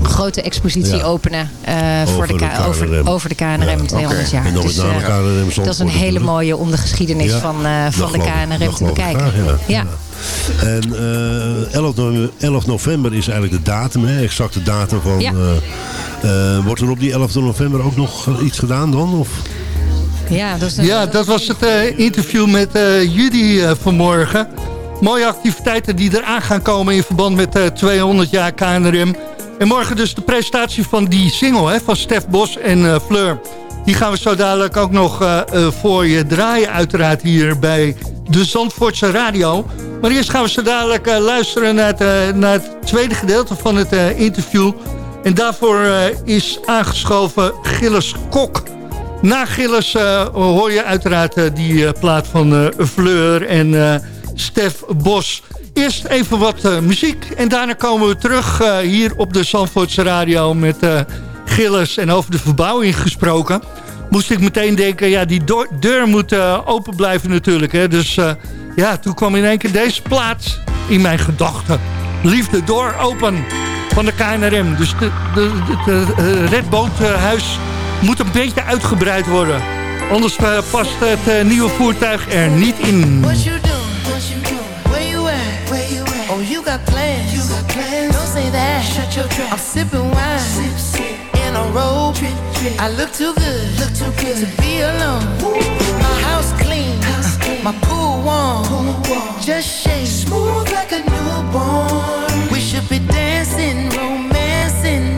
een grote expositie Ja. openen eh, voor de, de K- over, KNRM. over de KNRM 200 oké. jaar. Dus, KNRM dat is een hele mooie om de geschiedenis Ja, van, van de ik. KNRM te bekijken. graag, ja. En eh 11, no- 11 november is eigenlijk de datum, hè? exacte datum van... Ja. eh, eh, wordt er op die 11 november ook nog eh, iets gedaan dan? Of? Ja, dat, is een- Ja, dat was het eh, interview met eh Judy vanmorgen. Mooie activiteiten die eraan gaan komen in verband met eh 200 jaar KNRM. En morgen dus de presentatie van die single hè, van Stef Bos en eh, Fleur. Die gaan we zo dadelijk ook nog eh, eh, voor je draaien uiteraard hier bij de Zandvoortse Radio. Maar eerst gaan we zo dadelijk eh, luisteren naar het, naar het tweede gedeelte van het interview. En daarvoor is aangeschoven Gilles Kok. Na Gilles hoor je uiteraard die plaat van Fleur en Stef Bos. Eerst even wat muziek en daarna komen we terug hier op de Zandvoortse Radio met Gilles en over de verbouwing gesproken. Moest ik meteen denken, ja die do- deur moet eh, open blijven natuurlijk. Hè? Dus eh, ja, toen kwam in één keer deze plaat in mijn gedachten. Liefde door open van de KNRM. Dus de eh, redboothuis moet een beetje uitgebreid worden. Anders past het nieuwe voertuig er niet in. What you doing? Where you? Where you? Oh, you got plans. You got plans. Don't say that. Shut your trap. I'm sipping wine. In a robe. I look too good. Look too good to be alone. My house clean. My. Pool warm. Just shake. Smooth like a newborn. We should be dancing, romancing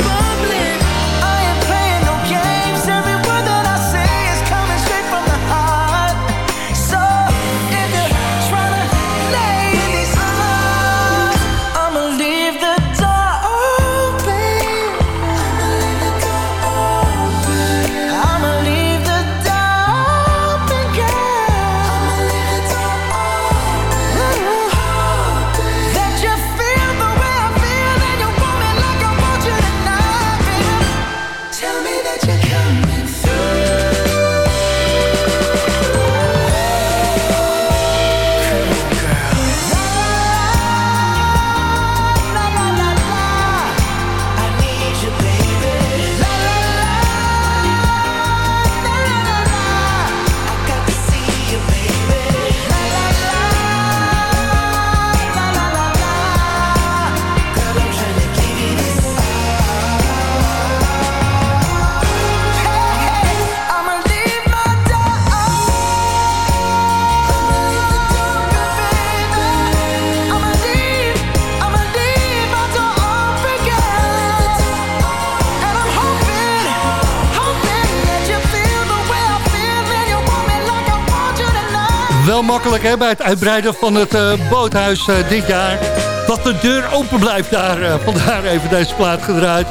Bij het uitbreiden van het eh, boothuis eh, dit jaar. Dat de deur open blijft daar. eh, vandaar even deze plaat gedraaid.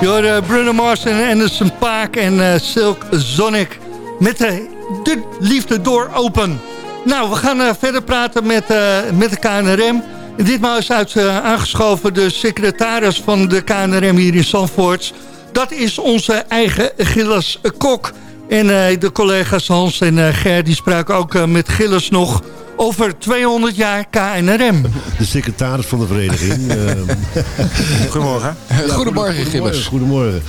Eh, Bruno Mars en Anderson Paak en Silk Sonic. Met de, de liefde door open. Nou, we gaan verder praten met, met de KNRM. Ditmaal is uit, aangeschoven de secretaris van de KNRM hier in Zandvoort. Dat is onze eigen Gilles Kok. En eh, de collega's Hans en eh, Ger die spraken ook eh, met Gilles nog over 200 jaar KNRM. De secretaris van de vereniging. eh, Goedemorgen. Goedemorgen, Gilles. Goedemorgen.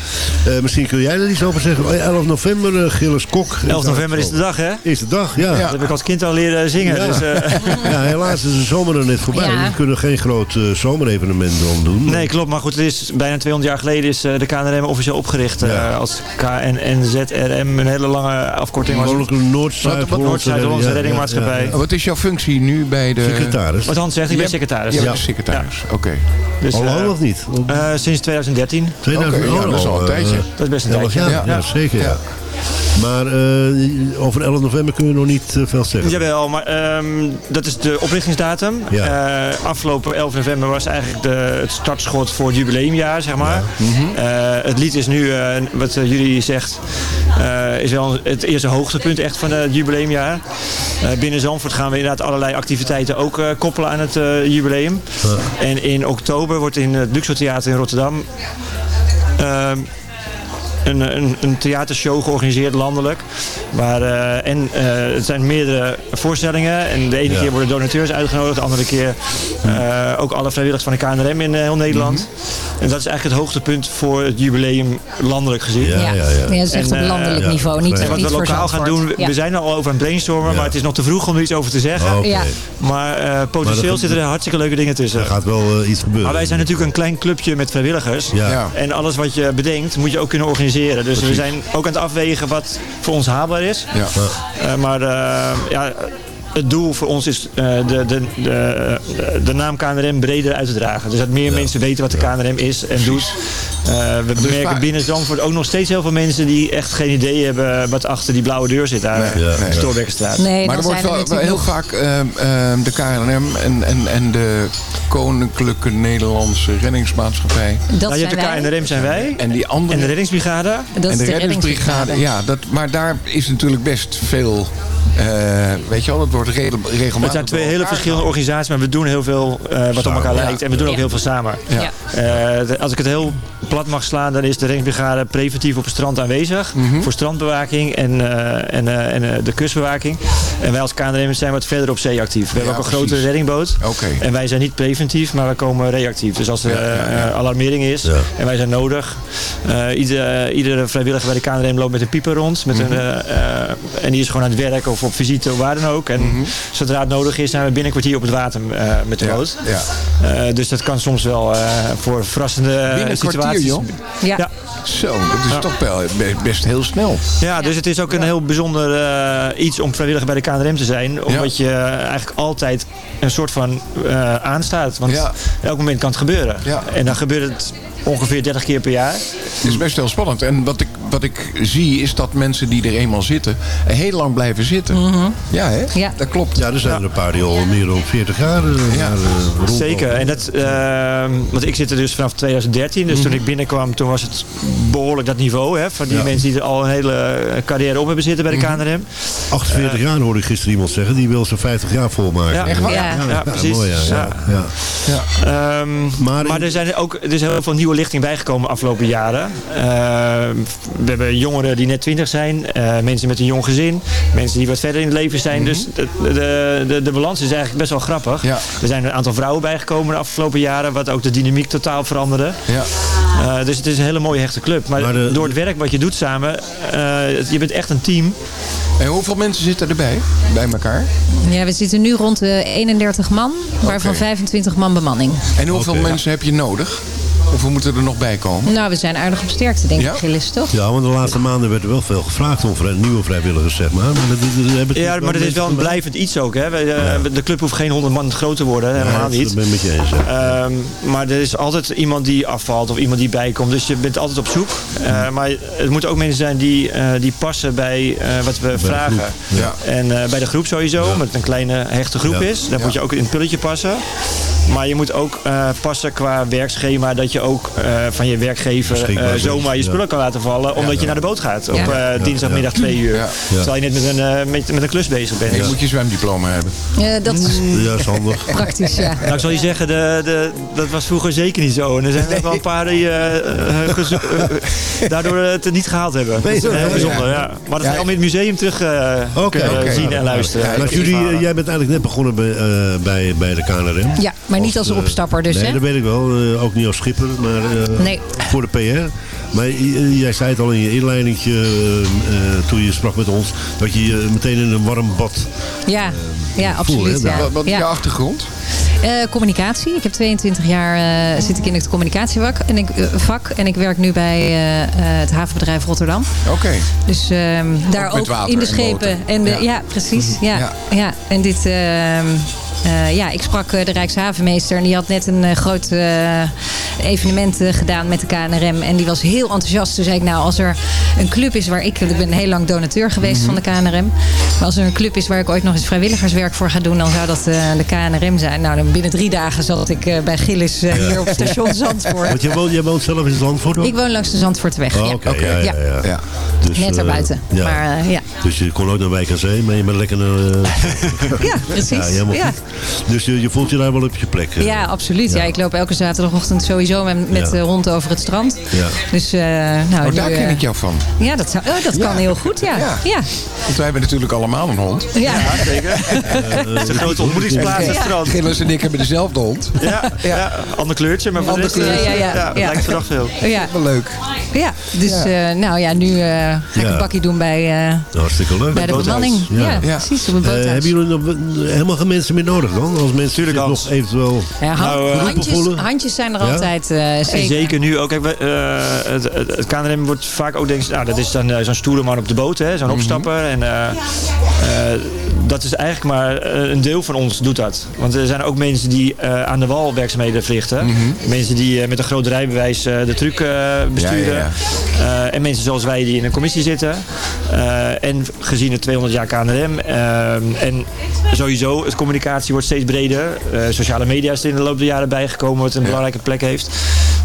Eh, misschien kun jij er iets over zeggen. Oh, 11 november, eh, Gilles Kok. 11 november is de dag, hè? Is de dag, ja. Dat heb ik als kind al leren zingen. Ja. Dus, eh, Ja, helaas is de zomer er net voorbij. Ja. We kunnen geen groot zomerevenement dan doen. nee, klopt. Maar goed, het is bijna 200 jaar geleden is de KNRM officieel opgericht. eh, als KNNZRM. Een hele lange afkorting was. Mogelijk een Noord-Zuid-Hollandse Reddingmaatschappij. ja, ja. Wat is jouw functie nu bij de... Secretaris. Wat Hans zegt, ik ben secretaris. Ja. secretaris, oké. Dus, Al lang eh, of niet? eh, sinds 2013. 2000, Oké, ja, dat is al een eh, tijdje. Dat is best een 11 tijdje. ja, zeker. Maar eh, over 11 november kunnen we nog niet eh, veel zeggen. Jawel, maar ehm, dat is de oprichtingsdatum. Ja. Eh, afgelopen 11 november was eigenlijk de, het startschot voor het jubileumjaar, zeg maar. Eh, het lied is nu, wat jullie zegt, is wel het eerste hoogtepunt echt van het jubileumjaar. Binnen Zandvoort gaan we inderdaad allerlei activiteiten ook koppelen aan het jubileum. En in oktober wordt in het Luxor Theater in Rotterdam... een, een, een theatershow georganiseerd landelijk. Waar, eh, en eh, het zijn meerdere voorstellingen. En de ene Ja. keer worden donateurs uitgenodigd. De andere keer eh, ook alle vrijwilligers van de KNRM in heel Nederland. En dat is eigenlijk het hoogtepunt voor het jubileum landelijk gezien. Ja, ja. ja. Ja, dat is echt op landelijk niveau, niet- en wat niet we lokaal gaan doen, we, Ja. we zijn er al over aan het brainstormen. Maar het is nog te vroeg om er iets over te zeggen. Oh. Ja. Maar eh, potentieel zitten er hartstikke leuke dingen tussen. Er gaat wel iets gebeuren. Maar wij zijn natuurlijk een klein clubje met vrijwilligers. Ja. Ja. En alles wat je bedenkt moet je ook kunnen organiseren. Dus we zijn ook aan het afwegen wat voor ons haalbaar is. Ja. Eh, maar eh, ja, het doel voor ons is eh, de, de, de, de naam KNRM breder uit te dragen. Dus dat meer mensen weten wat de KNRM is en doet. Eh, we merken vaak- binnen Zandvoort ook nog steeds heel veel mensen die echt geen idee hebben wat achter die blauwe deur zit daar. Nee, Stoorbekkenstraat. Nee, maar er wordt wel, wel heel nog... vaak ehm, ehm, de KNRM en, en, en de Koninklijke Nederlandse Reddingsmaatschappij. Dat Nou, je zijn hebt de. KNRM zijn wij. En die andere... En de reddingsbrigade. Dat en de, de reddingsbrigade. Ja, dat, maar daar is natuurlijk best veel... eh, weet je wel, dat wordt regel- regelmatig... Het zijn twee hele verschillende organisaties, maar we doen heel veel eh, wat op elkaar lijkt. En we doen ook heel veel samen. Ja. Eh, als ik het heel plat mag slaan, dan is de reddingsbrigade preventief op het strand aanwezig. Voor strandbewaking en, eh, en, eh, en eh, de kustbewaking. En wij als KNRM zijn wat verder op zee actief. We hebben ook een precies. grote reddingboot. Oké. En wij zijn niet preventief, maar wij komen reactief. Dus als er Ja, alarmering is en wij zijn nodig. eh, ieder, iedere vrijwilliger bij de KNRM loopt met een pieper rond. Met een, Mhm. en die is gewoon aan het werk of op visite of waar dan ook. En Mhm. zodra het nodig is, zijn we binnen een kwartier op het water met de boot. ja. Dus dat kan soms wel voor verrassende situaties. Joh. Ja. Ja. Zo, dat is Ja. toch wel best heel snel. Ja, dus het is ook een heel bijzonder eh, iets om vrijwilliger bij de KNRM te zijn. Omdat je eigenlijk altijd een soort van eh, aanstaat. Want Ja. elk moment kan het gebeuren. Ja. En dan gebeurt het ongeveer 30 keer per jaar. Het is best heel spannend. En wat ik, wat ik zie is dat mensen die er eenmaal zitten... heel lang blijven zitten. Ja, hè? Ja. Dat klopt. Ja, er zijn er een paar die al meer dan 40 jaar eh, Ja. eh. Zeker. En dat, ehm, want ik zit er dus vanaf 2013. Dus toen ik binnenkwam, toen was het behoorlijk dat niveau. Hè, van die Ja. mensen die er al een hele carrière op hebben zitten bij de KNRM. 48 jaar hoorde ik gisteren iemand zeggen. Die wil zijn 50 jaar volmaken. Ja, Echt waar? Ja. Ja, precies. mooi, ja. ja. Ja. ja. Ehm, Maar maar in- er zijn ook er is heel veel nieuwe lichting bijgekomen de afgelopen jaren. Ehm, we hebben jongeren die net 20 zijn, eh, mensen met een jong gezin, mensen die wat verder in het leven zijn. Dus de, de, de, de balans is eigenlijk best wel grappig. Ja. Er zijn een aantal vrouwen bijgekomen de afgelopen jaren, wat ook de dynamiek totaal veranderde. Ja. Eh, dus het is een hele mooie hechte club. Maar, Maar de- door het werk wat je doet samen, eh, je bent echt een team. En hoeveel mensen zitten erbij? Bij elkaar? Ja, we zitten nu rond de 31 man, waarvan Oké. 25 man bemanning. En hoeveel mensen heb je nodig? Hoeveel moeten er nog bij komen? Nou, we zijn aardig op sterkte, denk Ja? ik, Gilles, toch? Ja, want de laatste maanden werd er wel veel gevraagd om nieuwe vrijwilligers, zeg maar. maar dat, dat- dat hebben Ja, maar het is wel een blijvend iets ook. Hè. We, eh, De club hoeft geen 100 man groot te worden, Ja, helemaal dat niet. ben ik met je eens. Ehm, maar er is altijd iemand die afvalt of iemand die bijkomt. Dus je bent altijd op zoek. Uh, maar het moeten ook mensen zijn die, eh, die passen bij eh, wat we vragen. ja. En eh, bij de groep sowieso, omdat het een kleine hechte groep Ja. is. Dan moet je ook in het pulletje passen. Maar je moet ook eh, passen qua werkschema. Dat je ook eh, van je werkgever eh, zomaar je ja. spullen kan laten vallen. Omdat je naar de boot gaat op Ja. eh, dinsdagmiddag ja. twee uur. Ja. Terwijl je net met een, eh, met, met een klus bezig bent. En je moet je zwemdiploma hebben. Eh, dat is Ja, is handig. praktisch, ja. Nou, ik zal je zeggen, de, de, dat was vroeger zeker niet zo. En er zijn ook wel een paar die daardoor het niet gehaald hebben. Dat is Nee, heel ja, bijzonder, ja. Maar dat ga je al in het museum terug eh, oké. zien en luisteren. Ja, Maar jullie, jij bent eigenlijk net begonnen bij, eh, bij, bij de KNRM. Ja, maar niet als opstapper dus, Nee, hè? dat weet ik wel. eh, ook niet als schipper, maar eh, Nee. voor de PR. Maar jij zei het al in je inleidingje, eh, toen je sprak met ons, dat je je meteen in een warm bad... Ja, ja absoluut. hè, ja. Wat, wat is Ja. je achtergrond? Eh, communicatie. Ik heb 22 jaar eh, zit ik in het communicatievak en ik, vak. En ik werk nu bij het havenbedrijf Rotterdam. Oké. Dus ehm, daar ook in de en schepen. En de, Ja. ja. precies. Ja, Ja. ja. En dit... eh, ja, ik sprak eh, de Rijkshavenmeester en die had net een eh, groot evenement gedaan met de KNRM. En die was heel enthousiast. Toen zei ik, nou, als er een club is waar ik... Ik ben heel lang donateur geweest Mhm. van de KNRM. Maar als er een club is waar ik ooit nog eens vrijwilligerswerk voor ga doen... dan zou dat de KNRM zijn. Nou, dan binnen drie dagen zat ik bij Gillis hier op station Zandvoort. Want jij woont, jij woont zelf in Zandvoort ook? Ik woon langs de Zandvoortweg. Oh, ja. Oké, ja, ja, ja. Ja. Dus, Net erbuiten. ja. Maar ja. Dus je kon ook naar Wijk aan Zee, maar je bent lekker naar... eh, ja, precies. ja, helemaal Ja. goed. Dus je, je voelt je daar wel op je plek. eh. Ja, absoluut. Ja. ik loop elke zaterdagochtend sowieso met, met Ja. de hond over het strand. Ja. Dus, eh, nou, Oh, nu, daar ken eh, ik jou van. Ja, dat, zou, oh, dat kan heel goed, ja. Ja. Ja. Want wij hebben natuurlijk allemaal een hond. Ja. Zeker. Het is een grote ontmoetingsplaats, het strand. Gilles en ik hebben dezelfde hond. Ja, ja. ander kleurtje, maar Ander kleurtje. eh, Ja, ja, ja. het Ja. lijkt verdacht veel. Ja. Wel leuk. ja, dus Ja. eh, nou ja, nu eh, ga ik Ja. een bakje doen bij, eh, Hartstikke leuk. bij de bemanning. Ja, Ja. Ja. precies, op een boothuis. hebben jullie nog helemaal geen mensen meer nodig dan? Als mensen Tuurlijk, zich Hans. nog eventueel... ja, hand- Nou, eh, handjes, voelen. handjes zijn er Ja? altijd, eh, En zeker. zeker nu ook. Kijk, we, eh, het, het, het KNRM wordt vaak ook denkt, nou dat is dan zo'n stoere man op de boot, hè, zo'n opstapper. En eh, eh, dat is eigenlijk maar eh, een deel van ons doet dat. Want er zijn ook mensen die eh, aan de wal werkzaamheden verrichten. Mensen die eh, met een groot rijbewijs de truck besturen. Ja, en mensen zoals wij die in een commissie zitten. En gezien het 200 jaar KNRM. en sowieso, het communicatie wordt steeds breder. Sociale media is er in de loop der jaren bijgekomen, wat een belangrijke plek heeft.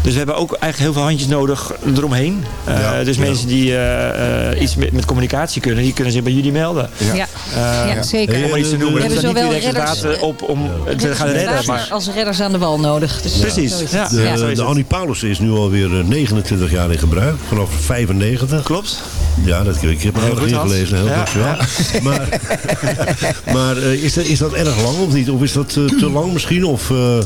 Dus we hebben ook eigenlijk heel veel handjes nodig eromheen. Eh, Ja, dus ja. mensen die eh, eh, iets met, met communicatie kunnen, die kunnen zich bij jullie melden. Ja, Eh, ja zeker. Om maar iets te noemen. We Dat hebben is niet zowel direct redders, inderdaad, op om te gaan redden. Maar, als redders aan de wal nodig. Dus, Precies. De, de. Annie Paulus is nu alweer eh, 29 jaar in gebruik. Vanaf 95. Klopt. Ja, dat, ik heb het Heel heel goed, Hans. ingelezen. Heel Ja, dankjewel. Maar, maar eh, is, dat, is dat erg lang of niet? Of is dat te lang misschien? Of, eh,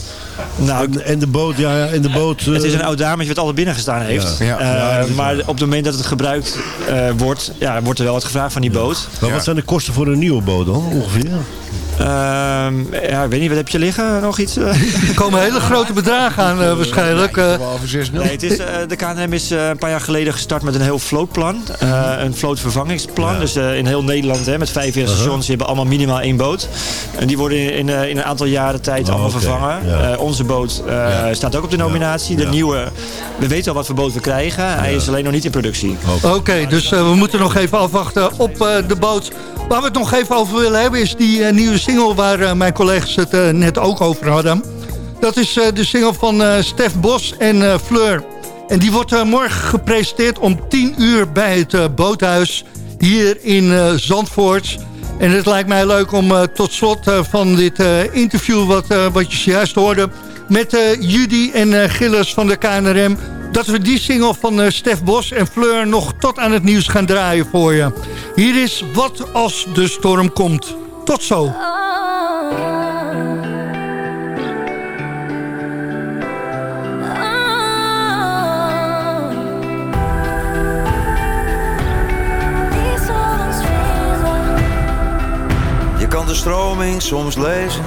Nou, en, de boot, ja, ja en de boot... eh, Het is een oud dametje wat altijd binnen gestaan heeft. Ja. Eh, Ja, maar waar. op het moment dat het gebruikt eh, wordt, ja, wordt er wel wat gevraagd van die boot. maar wat zijn de kosten voor een nieuwe boot dan, ongeveer? Ehm, ja, ik weet niet, wat heb je liggen? Nog iets? Er komen hele grote bedragen aan eh, waarschijnlijk. eh. Wel over 6 Nee, het is, eh, de KNRM is eh, een paar jaar geleden gestart met een heel vlootplan. eh, een vlootvervangingsplan. Dus eh, in heel Nederland hè, met 45 stations. Die hebben allemaal minimaal één boot. En die worden in, in, eh, in een aantal jaren tijd Oh, allemaal vervangen. ja. Eh, onze boot eh, staat ook op de nominatie. De Ja. nieuwe, we weten al wat voor boot we krijgen. Hij is alleen nog niet in productie. Oké, dus we moeten nog even afwachten op eh, de boot. Waar we het nog even over willen hebben is die eh, nieuwe single... waar eh, mijn collega's het eh, net ook over hadden. Dat is de single van Stef Bos en Fleur. En die wordt morgen gepresenteerd om 10 uur bij het boothuis... hier in Zandvoort. En het lijkt mij leuk om tot slot van dit interview... Wat, wat je zojuist hoorde met Judy en Gilles van de KNRM... dat we die single van eh, Stef Bos en Fleur nog tot aan het nieuws gaan draaien voor je. Hier is Wat als de storm komt. Tot zo. Je kan de stroming soms lezen,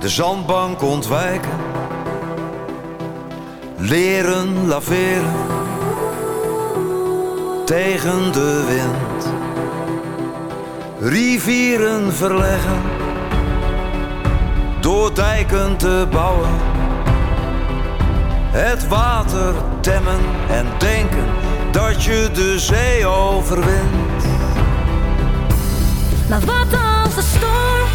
de zandbank ontwijken, leren laveren tegen de wind, rivieren verleggen door dijken te bouwen, het water temmen en denken dat je de zee overwint. Maar wat als de storm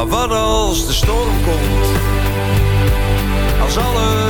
Maar wat als de storm komt? Als alles